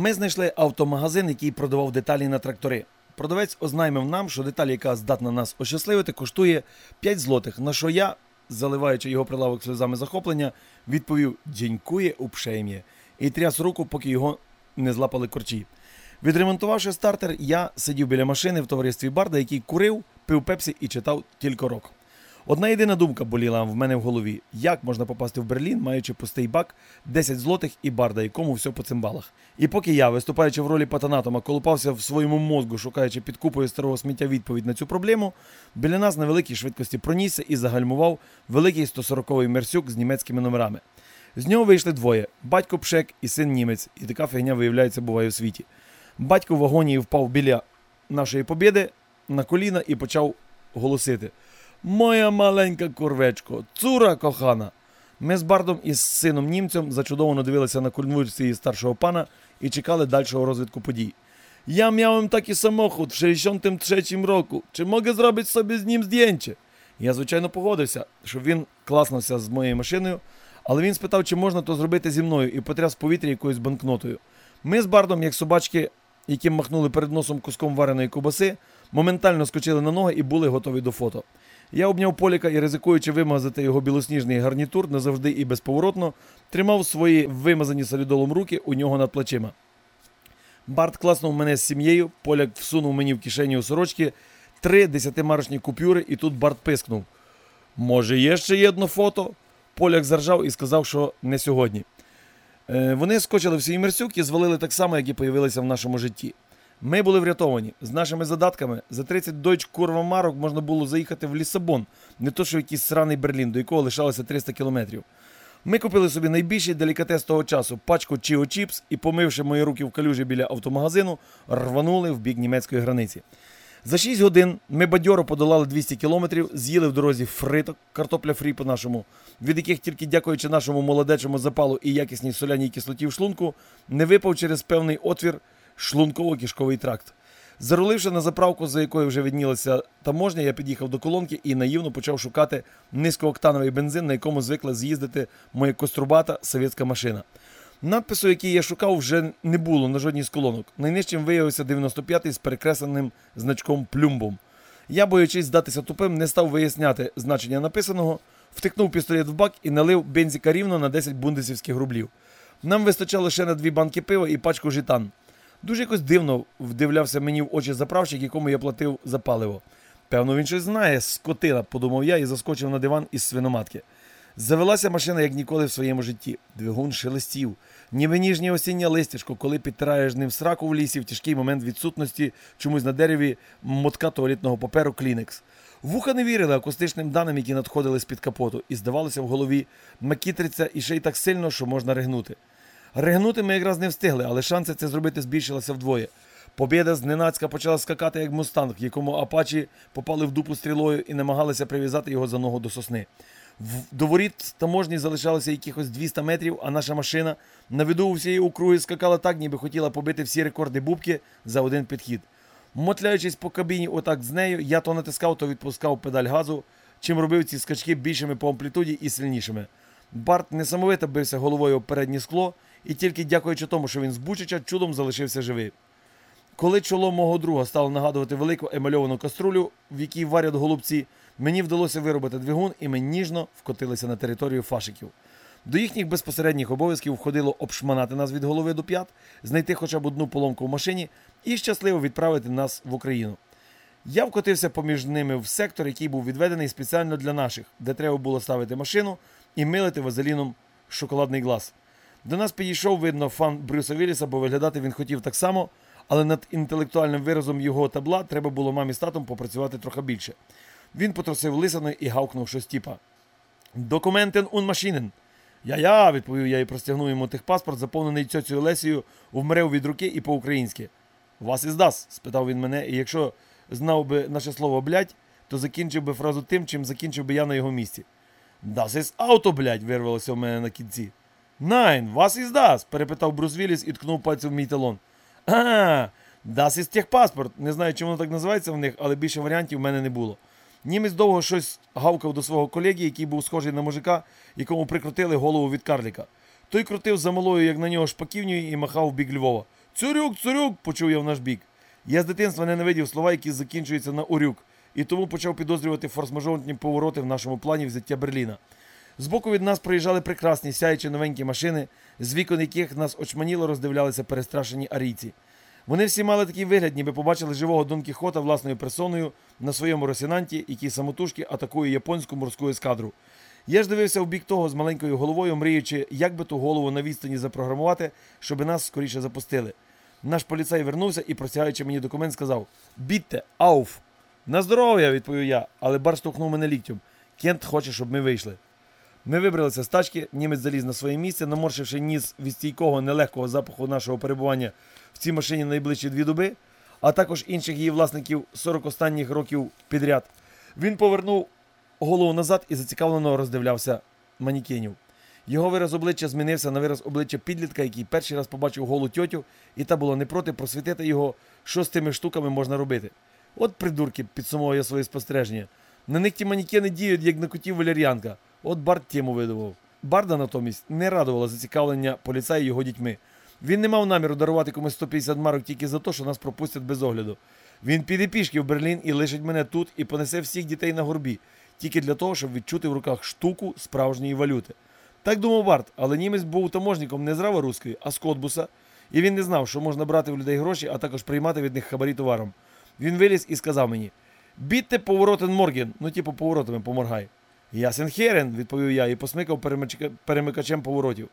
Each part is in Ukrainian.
Ми знайшли автомагазин, який продавав деталі на трактори. Продавець ознаймив нам, що деталь, яка здатна нас ощасливити, коштує 5 злотих. На що я, заливаючи його прилавок сльозами захоплення, відповів «Дякує упшейм'є» і тряс руку, поки його не злапали корчі. Відремонтувавши стартер, я сидів біля машини в товаристві Барда, який курив, пив пепсі і читав тільки рок. Одна єдина думка боліла в мене в голові: як можна попасти в Берлін, маючи пустий бак, 10 злотих і барда, якому все по цимбалах. І поки я, виступаючи в ролі патанатома, колупався в своєму мозку, шукаючи під купою старого сміття відповідь на цю проблему, біля нас на великій швидкості пронісся і загальмував великий 140-й мерсюк з німецькими номерами. З нього вийшли двоє: батько Пшек і син німець, і така фігня, виявляється, буває у світі. Батько в вагоні впав біля нашої побєди на коліна і почав голосити. Моя маленька курвечко, цура кохана. Ми з Бардом і з сином німцем зачудовано дивилися на конвульсії старшого пана і чекали дальшого розвитку подій. Я miałem taki samochód w 63 року. Чи mogę зробити собі з ним здєнче? Я, звичайно, погодився, що він класнувся з моєю машиною, але він спитав, чи можна то зробити зі мною, і потряс повітря якоюсь банкнотою. Ми з Бардом, як собачки, яким махнули перед носом куском вареної кубаси, моментально скочили на ноги і були готові до фото. Я обняв Поліка і, ризикуючи вимазати його білосніжний гарнітур назавжди і безповоротно, тримав свої вимазані солідолом руки у нього над плечима. Барт класнув мене з сім'єю, Поляк всунув мені в кишеню сорочки три десятимарочні купюри, і тут Барт пискнув. Може, є ще одне фото? Поляк заржав і сказав, що не сьогодні. Е, вони скочили в свій мерсюк і звалили так само, як і появилися в нашому житті. Ми були врятовані. З нашими задатками за 30 дойч курва марок можна було заїхати в Лісабон, не то що в якийсь сраний Берлін, до якого лишалося 300 кілометрів. Ми купили собі найбільший делікатес того часу пачку Чіо Чіпс і, помивши мої руки в калюжі біля автомагазину, рванули в бік німецької границі. За 6 годин ми бадьоро подолали 200 кілометрів, з'їли в дорозі фриток, картопля фрі по-нашому, від яких тільки дякуючи нашому молодечому запалу і якісній соляній кислоті в шлунку, не випав через певний отвір шлунково-кишковий тракт. Заруливши на заправку, за якою вже віднілася таможня, я під'їхав до колонки і наївно почав шукати низькооктановий бензин, на якому звикла з'їздити моя кострубата совєтська машина. Надпису, який я шукав, вже не було на жодній з колонок. Найнижчим виявився 95-й з перекресленим значком плюмбом. Я, боючись здатися тупим, не став виясняти значення написаного, втикнув пістолет в бак і налив бензика рівно на 10 бундесівських рублів. Нам вистачало ще на дві банки пива і пачку житан. Дуже якось дивно вдивлявся мені в очі заправщик, якому я платив за паливо. Певно, він щось знає, скотина, подумав я і заскочив на диван із свиноматки. Завелася машина, як ніколи в своєму житті. Двигун шелестів, ніби ніжнє осіннє листячко, коли підтираєш ним сраку в лісі в тяжкий момент відсутності чомусь на дереві мотка туалетного паперу Клінекс. Вуха не вірили акустичним даним, які надходили з-під капоту, і здавалося в голові, макітриться і ще й так сильно, що можна ригнути. Ригнути ми якраз не встигли, але шанси це зробити збільшилися вдвоє. Побєда зненацька почала скакати, як мустанг, якому апачі попали в дупу стрілою і намагалися прив'язати його за ногу до сосни. До воріт таможні залишалося якихось 200 метрів, а наша машина на виду у всієї округи скакала так, ніби хотіла побити всі рекорди бубки за один підхід. Мотляючись по кабіні, отак з нею, я то натискав, то відпускав педаль газу, чим робив ці скачки більшими по амплітуді і сильнішими. Барт несамовито бився головою об переднє скло, і тільки дякуючи тому, що він з Бучича, чудом залишився живий. Коли чоло мого друга стало нагадувати велику емальовану каструлю, в якій варять голубці, мені вдалося виробити двигун, і ми ніжно вкотилися на територію фашиків. До їхніх безпосередніх обов'язків входило обшманати нас від голови до п'ят, знайти хоча б одну поломку в машині і щасливо відправити нас в Україну. Я вкотився поміж ними в сектор, який був відведений спеціально для наших, де треба було ставити машину і милити вазеліном шоколадний глаз. До нас підійшов, видно, фан Брюса Вілліса, бо виглядати він хотів так само, але над інтелектуальним виразом його табла треба було мамі з татом попрацювати трохи більше. Він потросив лисаною і гавкнув щось тіпа. Документен ун машинен. Я-я, відповів я і простягнув йому техпаспорт, заповнений цьоцею Лесією, вмрев від руки і по-українськи. Вас іздас? спитав він мене, і якщо знав би наше слово блядь, то закінчив би фразу тим, чим закінчив би я на його місці. Das ist auto, блядь, вирвалося в мене на кінці. Найн, вас із дас? перепитав Брус Вілліс і ткнув пальцем в мій талон. А, дас із техпаспорт. Не знаю, чому воно так називається в них, але більше варіантів в мене не було. Німець довго щось гавкав до свого колеги, який був схожий на мужика, якому прикрутили голову від карліка. Той крутив за малою, як на нього шпаківню, і махав в бік Львова. Цурюк, цурюк, почув я в наш бік. Я з дитинства ненавидів слова, які закінчуються на урюк, і тому почав підозрювати форс-мажорні повороти в нашому плані взяття Берліна. Збоку від нас проїжджали прекрасні сяючі новенькі машини, з вікон яких нас очманіло роздивлялися перестрашені арійці. Вони всі мали такий вигляд, ніби побачили живого Дон Кіхота власною персоною на своєму росінанті, який самотужки атакує японську морську ескадру. Я ж дивився в бік того з маленькою головою, мріючи, як би ту голову на відстані запрограмувати, щоб нас скоріше запустили. Наш поліцай вернувся і, простягаючи мені документ, сказав: Бітте, ауф! На здоров'я, відповів я, але бар штовхнув мене ліктем. Кент хоче, щоб ми вийшли. Ми вибралися з тачки, німець заліз на своє місце, наморщивши ніс від стійкого нелегкого запаху нашого перебування в цій машині найближчі дві доби, а також інших її власників 40 останніх років підряд. Він повернув голову назад і зацікавлено роздивлявся манікенів. Його вираз обличчя змінився на вираз обличчя підлітка, який перший раз побачив голу тьотю, і та була не проти просвітити його, що з тими штуками можна робити. От придурки, підсумував я свої спостереження. На них ті манікени діють, як на котів валер'янка. От Барт тему видавав. Барда натомість не радувала зацікавлення поліцая його дітьми. Він не мав наміру дарувати комусь 150 марок тільки за те, що нас пропустять без огляду. Він піде пішки в Берлін і лишить мене тут і понесе всіх дітей на горбі, тільки для того, щоб відчути в руках штуку справжньої валюти. Так думав Барт, але німець був таможником не з Раворуської, а з Котбуса, і він не знав, що можна брати в людей гроші, а також приймати від них хабарі товаром. Він виліз і сказав мені: Бітте поворотен Морген, ну типу поворотами поморгай. Ясен херен, відповів я і посмикав перемикачем поворотів.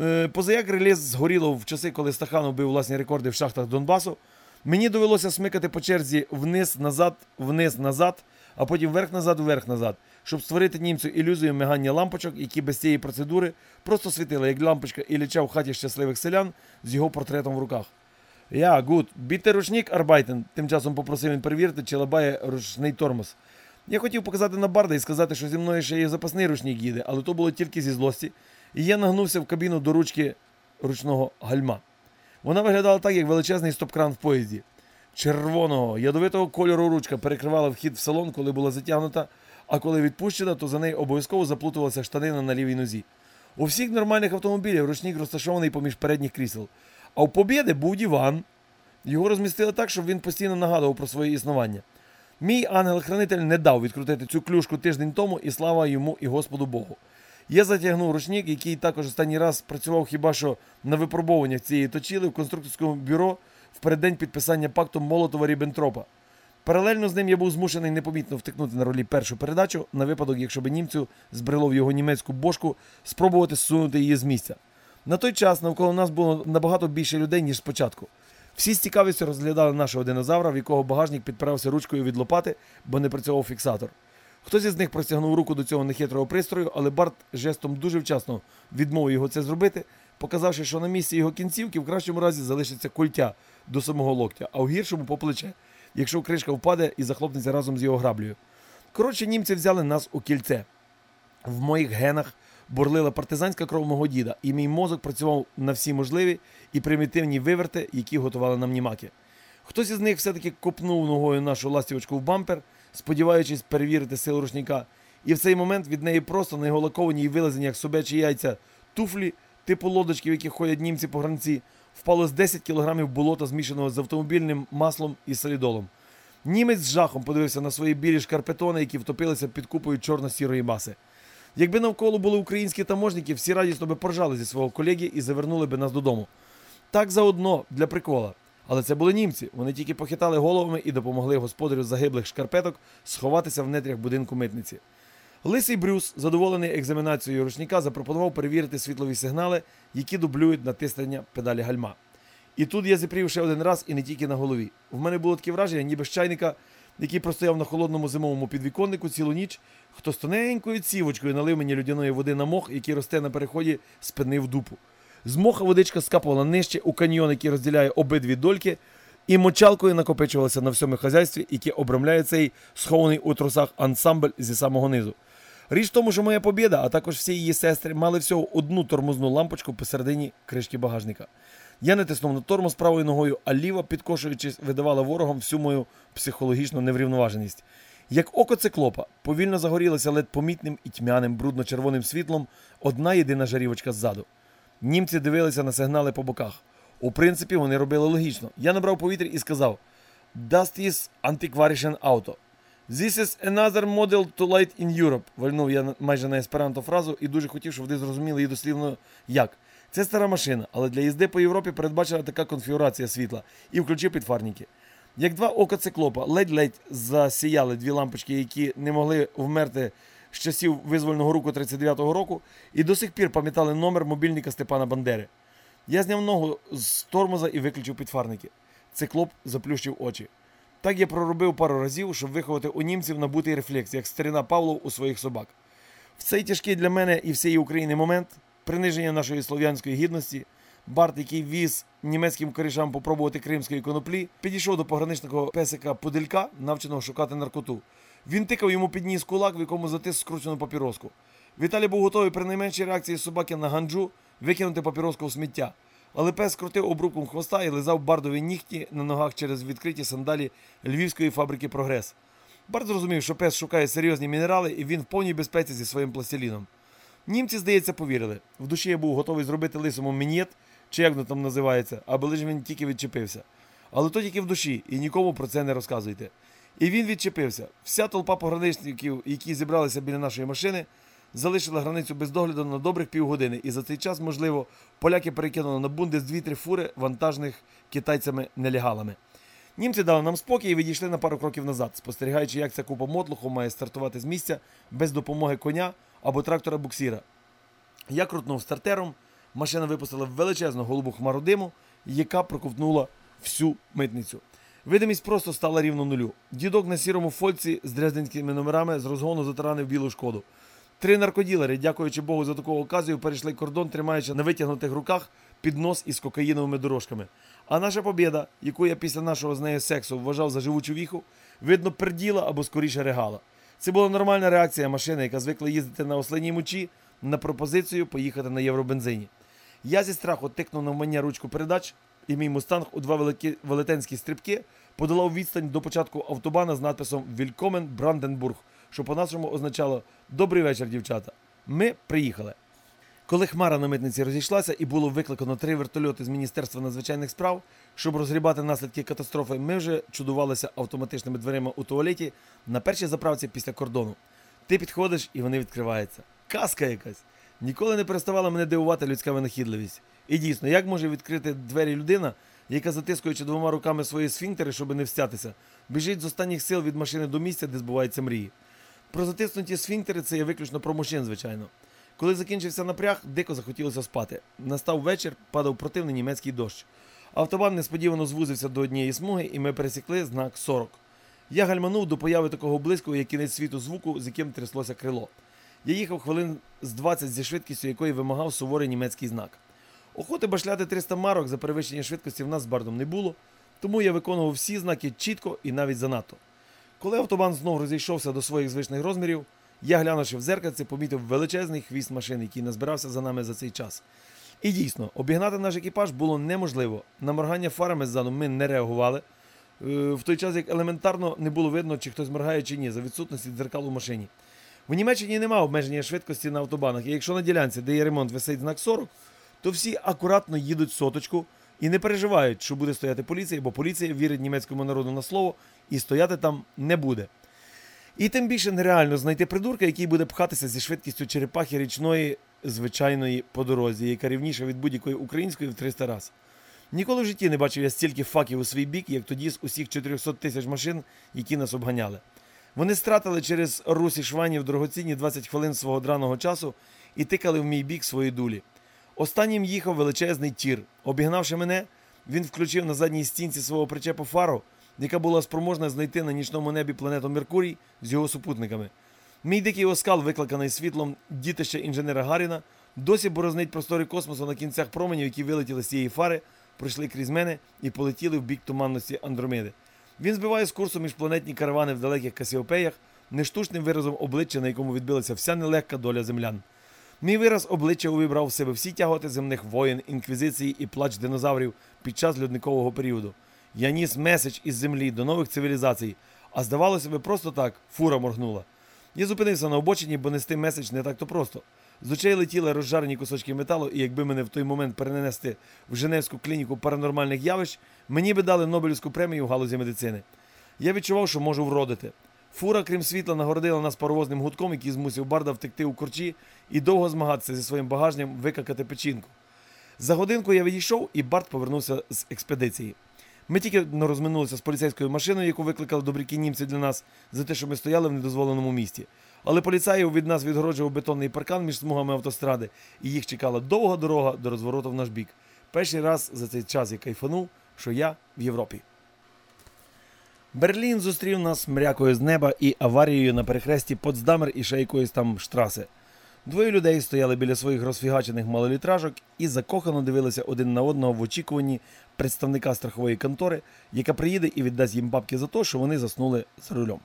Е, Позаяк реле згоріло в часи, коли Стаханов бив власні рекорди в шахтах Донбасу. Мені довелося смикати по черзі вниз-назад, вниз-назад, а потім вверх-назад, вверх-назад, щоб створити німцю ілюзію мигання лампочок, які без цієї процедури просто світили, як лампочка Ілліча в хаті щасливих селян з його портретом в руках. Ja, gut, bitte ручник, arbeiten, тим часом попросив він перевірити, чи лабає ручний тормоз. Я хотів показати на барда і сказати, що зі мною ще є запасний ручник їде, але то було тільки зі злості, і я нагнувся в кабіну до ручки ручного гальма. Вона виглядала так, як величезний стоп-кран в поїзді. Червоного, ядовитого кольору ручка перекривала вхід в салон, коли була затягнута, а коли відпущена, то за нею обов'язково заплутувалася штанина на лівій нозі. У всіх нормальних автомобілях ручник розташований поміж передніх крісел. А у Побєди був диван. Його розмістили так, щоб він постійно нагадував про своє існування. Мій ангел-хранитель не дав відкрутити цю клюшку тиждень тому, і слава йому і Господу Богу. Я затягнув ручник, який також останній раз працював хіба що на випробуваннях цієї точіли в конструкторському бюро в переддень підписання пакту Молотова Ріббентропа. Паралельно з ним я був змушений непомітно втикнути на ролі першу передачу на випадок, якщо би німцю збрело в його німецьку бошку, спробувати зсунути її з місця. На той час навколо нас було набагато більше людей, ніж спочатку. Всі з цікавістю розглядали нашого динозавра, в якого багажник підпирався ручкою від лопати, бо не працював фіксатор. Хтось із них простягнув руку до цього нехитрого пристрою, але Барт жестом дуже вчасно відмовив його це зробити, показавши, що на місці його кінцівки в кращому разі залишиться культя до самого локтя, а в гіршому по плече, якщо кришка впаде і захлопнеться разом з його граблею. Коротше, німці взяли нас у кільце. В моїх генах бурлила партизанська кров мого діда, і мій мозок працював на всі можливі і примітивні виверти, які готували нам німаки. Хтось із них все-таки копнув ногою нашу ластівочку в бампер, сподіваючись перевірити силу рушника, і в цей момент від неї просто на його лаковані вилазені, як собячі яйця, туфлі, типу лодочки, в яких ходять німці по гранці, впало з 10 кілограмів болота, змішаного з автомобільним маслом і солідолом. Німець з жахом подивився на свої білі шкарпетони, які втопилися під купою чорно-сірої маси. Якби навколо були українські таможники, всі радісно би поржали зі свого колеги і завернули би нас додому. Так заодно для прикола. Але це були німці. Вони тільки похитали головами і допомогли господарю загиблих шкарпеток сховатися в нетрях будинку митниці. Лисий Брюс, задоволений екзаменацією ручника, запропонував перевірити світлові сигнали, які дублюють натиснення педалі гальма. І тут я зіпрів ще один раз і не тільки на голові. В мене було таке враження, ніби з чайника, який простояв на холодному зимовому підвіконнику цілу ніч, хто з тоненькою цівочкою налив мені людяної води на мох, який росте на переході спини в дупу. З моха водичка скапувала нижче у каньйон, який розділяє обидві дольки, і мочалкою накопичувалася на всьому хазяйстві, яке обрамляє цей схований у трусах ансамбль зі самого низу. Річ в тому, що моя побіда, а також всі її сестри, мали всього одну тормозну лампочку посередині кришки багажника. Я не тиснув на тормоз правою ногою, а ліва, підкошуючись, видавала ворогам всю мою психологічну неврівноваженість. Як око циклопа, повільно загорілася ледь помітним і тьмяним брудно-червоним світлом одна єдина жарівочка ззаду. Німці дивилися на сигнали по боках. У принципі, вони робили логічно. Я набрав повітря і сказав: Das ist antiquarischen Auto. This is another model to light in Europe. Вальнув я майже на есперанто фразу і дуже хотів, щоб ви зрозуміли її дослівно як. Це стара машина, але для їзди по Європі передбачена така конфігурація світла і включив підфарники. Як два ока циклопа ледь-ледь засіяли дві лампочки, які не могли вмерти з часів визвольного руку 39-го року, і до сих пір пам'ятали номер мобільника Степана Бандери. Я зняв ногу з тормоза і виключив підфарники. Циклоп заплющив очі. Так я проробив пару разів, щоб виховати у німців набутий рефлекс, як старина Павлов у своїх собак. В цей тяжкий для мене і всієї України момент приниження нашої слов'янської гідності. Барт, який віз німецьким корішам попробувати кримської коноплі, підійшов до пограничного песика Пуделька, навченого шукати наркоту. Він тикав йому під ніс кулак, в якому затис скручену папіроску. Віталій був готовий при найменшій реакції собаки на ганджу викинути папіроску в сміття. Але пес крутив обрубком хвоста і лизав бардові нігті на ногах через відкриті сандалі львівської фабрики Прогрес. Барт зрозумів, що пес шукає серйозні мінерали, і він в повній безпеці зі своїм пластиліном. Німці, здається, повірили. В душі я був готовий зробити лисому мінєт, чи як воно там називається, аби лише він тільки відчепився. Але то тільки в душі, і нікому про це не розказуйте. І він відчепився. Вся толпа пограничників, які зібралися біля нашої машини, залишила границю без догляду на добрих півгодини, і за цей час, можливо, поляки перекинули на бундес дві-три фури вантажних китайцями-нелегалами. Німці дали нам спокій і відійшли на пару кроків назад, спостерігаючи, як ця купа мотлуху має стартувати з місця без допомоги коня або трактора буксіра. Я крутнув стартером, машина випустила величезну голубу хмару диму, яка проковтнула всю митницю. Видимість просто стала рівно нулю. Дідок на сірому фольці з дрезденськими номерами з розгону затаранив білу шкоду. Три наркоділери, дякуючи Богу за таку оказію, перейшли кордон, тримаючи на витягнутих руках піднос із кокаїновими дорожками. А наша побєда, яку я після нашого з нею сексу вважав за живучу віху, видно, перділа або скоріше регала. Це була нормальна реакція машини, яка звикла їздити на ослиній мочі на пропозицію поїхати на євробензині. Я зі страху тикнув на вмання ручку передач, і мій мустанг у два великі велетенські стрибки подолав відстань до початку автобана з надписом Вількомен Бранденбург, що по-нашому означало Добрий вечір, дівчата. Ми приїхали. Коли хмара на митниці розійшлася і було викликано три вертольоти з Міністерства надзвичайних справ, щоб розгрібати наслідки катастрофи, ми вже чудувалися автоматичними дверима у туалеті на першій заправці після кордону. Ти підходиш і вони відкриваються. Казка якась. Ніколи не переставала мене дивувати людська винахідливість. І дійсно, як може відкрити двері людина, яка, затискуючи двома руками свої сфінктери, щоб не встятися, біжить з останніх сил від машини до місця, де збуваються мрії. Про затиснуті сфінктери це є виключно про мужчин, звичайно. Коли закінчився напряг, дико захотілося спати. Настав вечір, падав противний німецький дощ. Автобан несподівано звузився до однієї смуги, і ми пересікли знак 40. Я гальманув до появи такого близького, як кінець світу звуку, з яким тряслося крило. Я їхав хвилин з 20 зі швидкістю, якої вимагав суворий німецький знак. Охоти башляти 300 марок за перевищення швидкості в нас з бардом не було, тому я виконував всі знаки чітко і навіть занадто. Коли автобан знову розійшовся до своїх звичних розмірів, я, глянувши в зеркальце, помітив величезний хвіст машин, який назбирався за нами за цей час. І дійсно, обігнати наш екіпаж було неможливо. На моргання фарами ззаду ми не реагували. е, В той час як елементарно не було видно, чи хтось моргає чи ні, за відсутності дзеркал у машині. В Німеччині немає обмеження швидкості на автобанах, і якщо на ділянці, де є ремонт, висить знак 40, то всі акуратно їдуть соточку і не переживають, що буде стояти поліція, бо поліція вірить німецькому народу на слово і стояти там не буде. І тим більше нереально знайти придурка, який буде пхатися зі швидкістю черепахи річної звичайної по дорозі, яка рівніша від будь-якої української в 300 раз. Ніколи в житті не бачив я стільки факів у свій бік, як тоді з усіх 400 тисяч машин, які нас обганяли. Вони стратили через russische Schwein ів дорогоцінні 20 хвилин свого драного часу і тикали в мій бік свої дулі. Останнім їхав величезний тір. Обігнавши мене, він включив на задній стінці свого причепу фару, яка була спроможна знайти на нічному небі планету Меркурій з його супутниками. Мій дикий оскал, викликаний світлом дітища інженера Гаріна, досі борознить простори космосу на кінцях променів, які вилетіли з цієї фари, пройшли крізь мене і полетіли в бік туманності Андромеди. Він збиває з курсу міжпланетні каравани в далеких Касіопеях, нештучним виразом обличчя, на якому відбилася вся нелегка доля землян. Мій вираз обличчя увібрав в себе всі тяготи земних воєн, інквізиції і плач динозаврів під час льодникового періоду. Я ніс меседж із землі до нових цивілізацій, а здавалося би, просто так фура моргнула. Я зупинився на обочині, бо нести меседж не так то просто. З очей летіли розжарені кусочки металу, і якби мене в той момент перенести в Женевську клініку паранормальних явищ, мені би дали Нобелівську премію в галузі медицини. Я відчував, що можу вродити. Фура, крім світла, нагородила нас паровозним гудком, який змусив барда втекти у корчі і довго змагатися зі своїм багажням викакати печінку. За годинку я відійшов, і Барт повернувся з експедиції. Ми тільки ну, розминулися з поліцейською машиною, яку викликали добрякі німці для нас, за те, що ми стояли в недозволеному місті. Але поліцаїв від нас відгороджував бетонний паркан між смугами автостради, і їх чекала довга дорога до розвороту в наш бік. Перший раз за цей час я кайфанув, що я в Європі. Берлін зустрів нас мрякою з неба і аварією на перехресті Потсдамер і ще якоїсь там штраси. Двоє людей стояли біля своїх розфігачених малолітражок і закохано дивилися один на одного в очікуванні представника страхової контори, яка приїде і віддасть їм бабки за те, що вони заснули за рулем.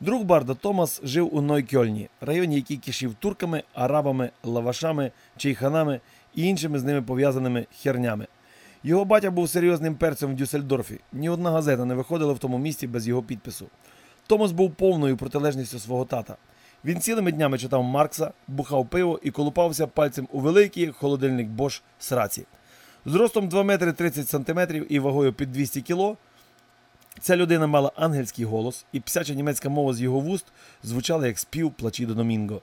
Друг Барда Томас жив у Нойкьольні, районі, який кишів турками, арабами, лавашами, чайханами і іншими з ними пов'язаними хернями. Його батя був серйозним перцем в Дюссельдорфі. Ні одна газета не виходила в тому місті без його підпису. Томас був повною протилежністю свого тата. Він цілими днями читав Маркса, бухав пиво і колупався пальцем у великий холодильник Бош сраці. Зростом 2 метри 30 сантиметрів і вагою під 200 кіло. Ця людина мала ангельський голос, і псяча німецька мова з його вуст звучала як спів плачі до Домінго.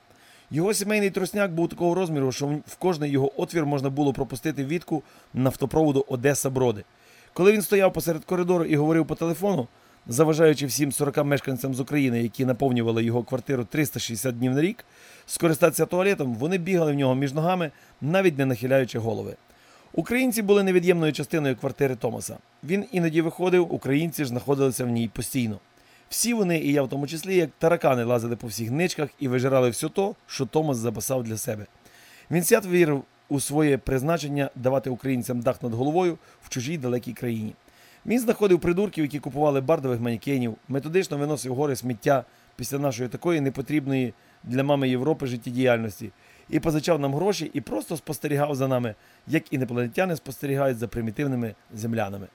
Його сімейний тросняк був такого розміру, що в кожний його отвір можна було пропустити відку нафтопроводу Одеса Броди. Коли він стояв посеред коридору і говорив по телефону, заважаючи всім 40 мешканцям з України, які наповнювали його квартиру 360 днів на рік, скористатися туалетом, вони бігали в нього між ногами, навіть не нахиляючи голови. Українці були невід'ємною частиною квартири Томаса. Він іноді виходив, українці ж знаходилися в ній постійно. Всі вони, і я в тому числі, як таракани лазили по всіх ничках і вижирали все то, що Томас запасав для себе. Він свят вірив у своє призначення давати українцям дах над головою в чужій далекій країні. Він знаходив придурків, які купували бардових манікенів, методично виносив гори сміття після нашої такої непотрібної для мами Європи життєдіяльності, і позичав нам гроші і просто спостерігав за нами, як інопланетяни спостерігають за примітивними землянами.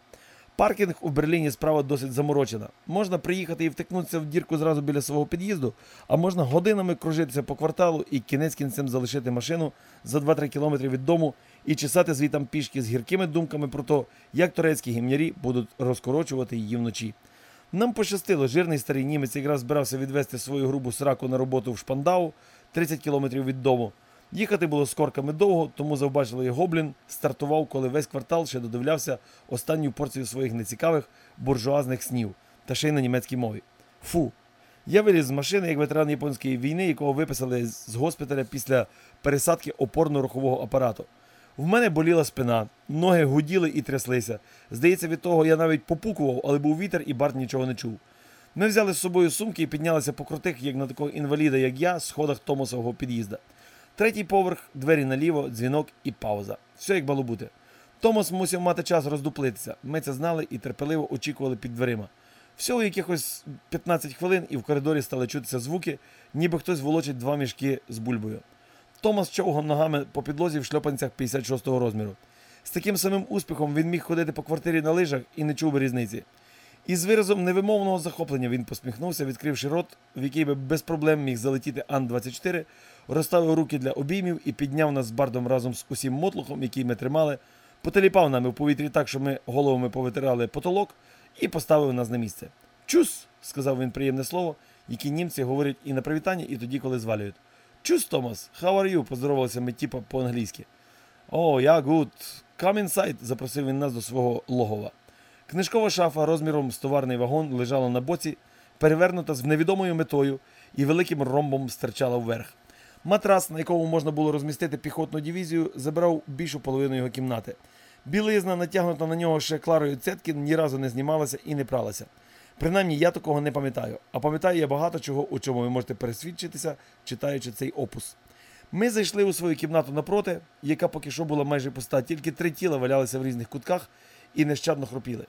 Паркінг у Берліні справа досить заморочена. Можна приїхати і втикнутися в дірку зразу біля свого під'їзду, а можна годинами кружитися по кварталу і кінець кінцем залишити машину за 2-3 кілометри від дому і чесати звітам пішки з гіркими думками про те, як турецькі гімнярі будуть розкорочувати її вночі. Нам пощастило, жирний старий німець якраз збирався відвести свою грубу сраку на роботу в Шпандау 30 кілометрів від дому. Їхати було з корками довго, тому завбачили гоблін стартував, коли весь квартал ще додивлявся останню порцію своїх нецікавих буржуазних снів та ще й на німецькій мові. Фу. Я виліз з машини як ветеран японської війни, якого виписали з госпіталя після пересадки опорно-рухового апарату. В мене боліла спина, ноги гуділи і тряслися. Здається, від того я навіть попукував, але був вітер і Барт нічого не чув. Ми взяли з собою сумки і піднялися по крутих, як на такого інваліда, як я, сходах Томасового під'їзда. Третій поверх, двері наліво, дзвінок і пауза. Все як мало бути. Томас мусив мати час роздуплитися. Ми це знали і терпеливо очікували під дверима. Всього якихось 15 хвилин, і в коридорі стали чутися звуки, ніби хтось волочить два мішки з бульбою. Томас човгав ногами по підлозі в шльопанцях 56-го розміру. З таким самим успіхом він міг ходити по квартирі на лижах і не чув би різниці. І з виразом невимовного захоплення він посміхнувся, відкривши рот, в який би без проблем міг залетіти Ан-24, розставив руки для обіймів і підняв нас з бардом разом з усім мотлухом, який ми тримали, потеліпав нами в повітрі так, що ми головами повитирали потолок, і поставив нас на місце. Чус! сказав він приємне слово, яке німці говорять і на привітання, і тоді, коли звалюють. Чус, Томас, how are you? поздоровалися ми типа по-англійськи. О, ja, gut. Come inside, запросив він нас до свого логова. Книжкова шафа розміром з товарний вагон лежала на боці, перевернута з невідомою метою і великим ромбом стирчала вверх. Матрас, на якому можна було розмістити піхотну дивізію, забирав більшу половину його кімнати. Білизна, натягнута на нього ще Кларою Цеткін, ні разу не знімалася і не пралася. Принаймні, я такого не пам'ятаю, а пам'ятаю я багато чого, у чому ви можете пересвідчитися, читаючи цей опус. Ми зайшли у свою кімнату напроти, яка поки що була майже пуста, тільки три тіла валялися в різних кутках і нещадно хропіли.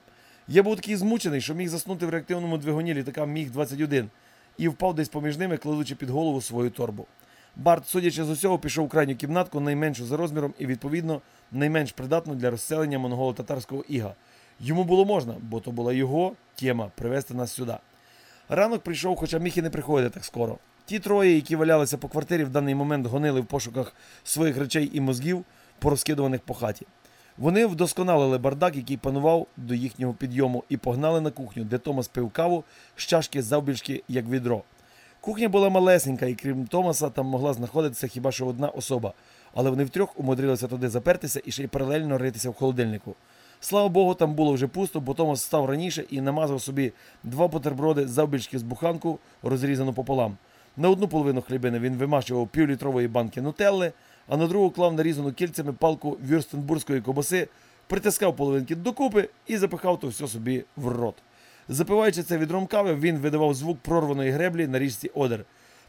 Я був такий змучений, що міг заснути в реактивному двигуні літака Міг-21 і впав десь поміж ними, кладучи під голову свою торбу. Барт, судячи з усього, пішов у крайню кімнатку, найменшу за розміром і, відповідно, найменш придатну для розселення монголо-татарського іга. Йому було можна, бо то була його тема привезти нас сюди. Ранок прийшов, хоча міг і не приходити так скоро. Ті троє, які валялися по квартирі, в даний момент гонили в пошуках своїх речей і мозгів, порозкидуваних по хаті. Вони вдосконалили бардак, який панував до їхнього підйому, і погнали на кухню, де Томас пив каву з чашки завбільшки, як відро. Кухня була малесенька, і крім Томаса, там могла знаходитися хіба що одна особа, але вони втрьох умудрилися туди запертися і ще й паралельно ритися в холодильнику. Слава Богу, там було вже пусто, бо Томас став раніше і намазав собі два бутерброди завбільшки з буханку, розрізану пополам. На одну половину хлібини він вимащував півлітрової банки нутелли, а на другу клав нарізану кільцями палку вюрстенбурзької кобаси, притискав половинки докупи і запихав то все собі в рот. Запиваючи це відром кави, він видавав звук прорваної греблі на річці Одер.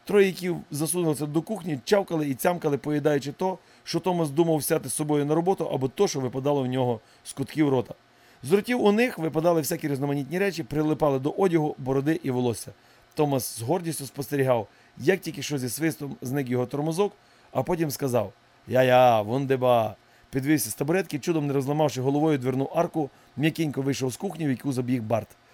Троїків засунулися до кухні, чавкали і цямкали, поїдаючи то, що Томас думав взяти з собою на роботу, або то, що випадало в нього з кутків рота. З ротів у них випадали всякі різноманітні речі, прилипали до одягу, бороди і волосся. Томас з гордістю спостерігав, як тільки що зі свистом зник його тормозок, а потім сказав: Я-я, вундеба. Підвівся з табуретки, чудом не розламавши головою дверну арку, м'якенько вийшов з кухні, в яку забіг Барт.